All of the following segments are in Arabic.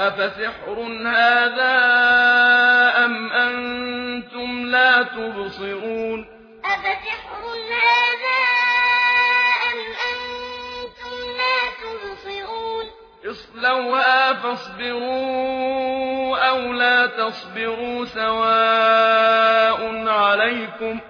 أفسحر هذا أم أنتم لا تبصرون أفسحر هذا أم أنتم لا تبصرون اصلوها فاصبروا أو لا تصبروا سواء عليكم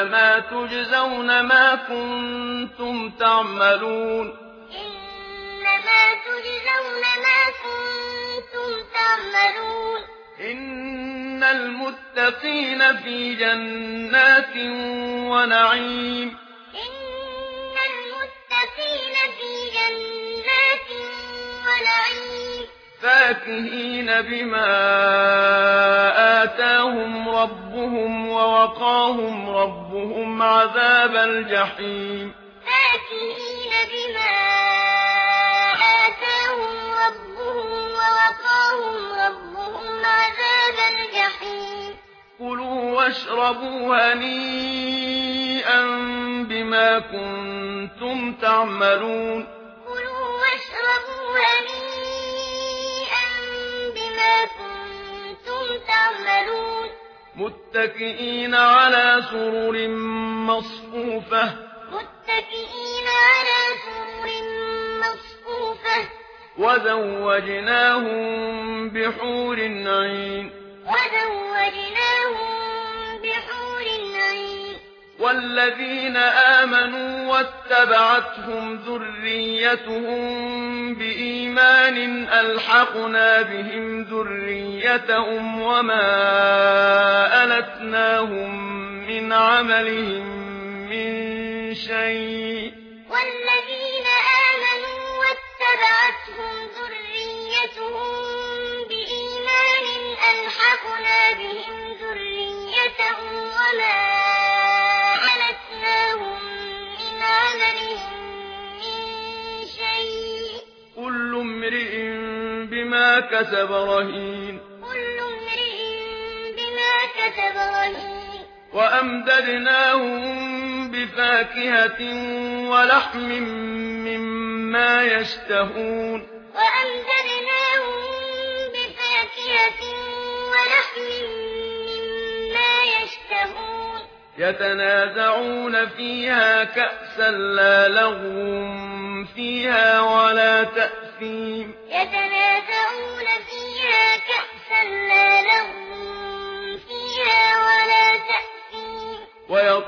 إنما تجزون ما كنتم تعملون. إنما تجزون ما كنتم تعملون. إن المتقين في جنات ونعيم. إن المتقين في جنات ونعيم. فاكهين بما ربهم ووقاهم ربهم عذاب الجحيم. فاكهين بما آتاهم ربهم ووقاهم ربهم عذاب الجحيم. كلوا واشربوا هنيئا بما كنتم تعملون. كلوا واشربوا هنيئا متكئين على سرر مصفوفة. متكئين على سرر مصفوفة وزوجناهم بحور عين. وزوجناهم والذين آمنوا واتبعتهم ذريتهم بإيمان ألحقنا بهم ذريتهم وما ألتناهم من عملهم من شيء والذين آمنوا واتبعتهم ذريتهم بإيمان ألحقنا بهم بما كسب رهين كل امرئ بما كسب رهين وأمددناهم بفاكهة ولحم مما يشتهون وأمددناهم بفاكهة ولحم مما يشتهون يتنازعون فيها كأسا لا لغو فيها ولا تأثيم يتنازعون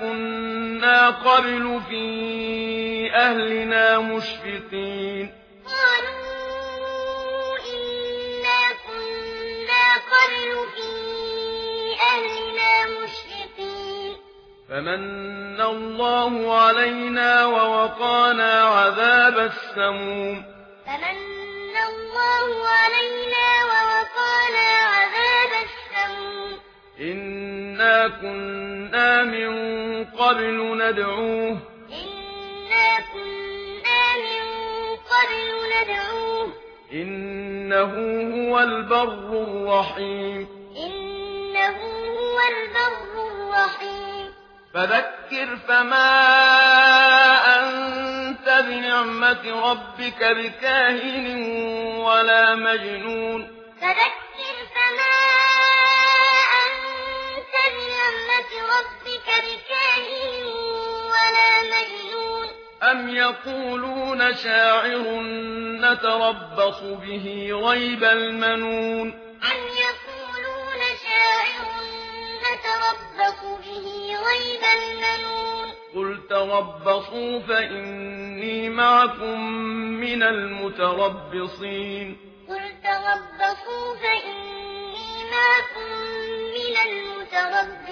كنا قبل في أهلنا مشفقين. فمن الله علينا ووقانا عذاب السموم. فمن الله علينا ووقانا عذاب السموم. إنا كنا قبل ندعوه. إنا كنا من قبل ندعوه إنه هو البر الرحيم إنه هو البر الرحيم. فذكر فما أنت بنعمة ربك بكاهن ولا مجنون. فذكر أم يقولون شاعر نتربص به ريب المنون أم يقولون شاعر نتربص به ريب المنون قل تربصوا فإني معكم من المتربصين قل تربصوا فإني معكم من المتربصين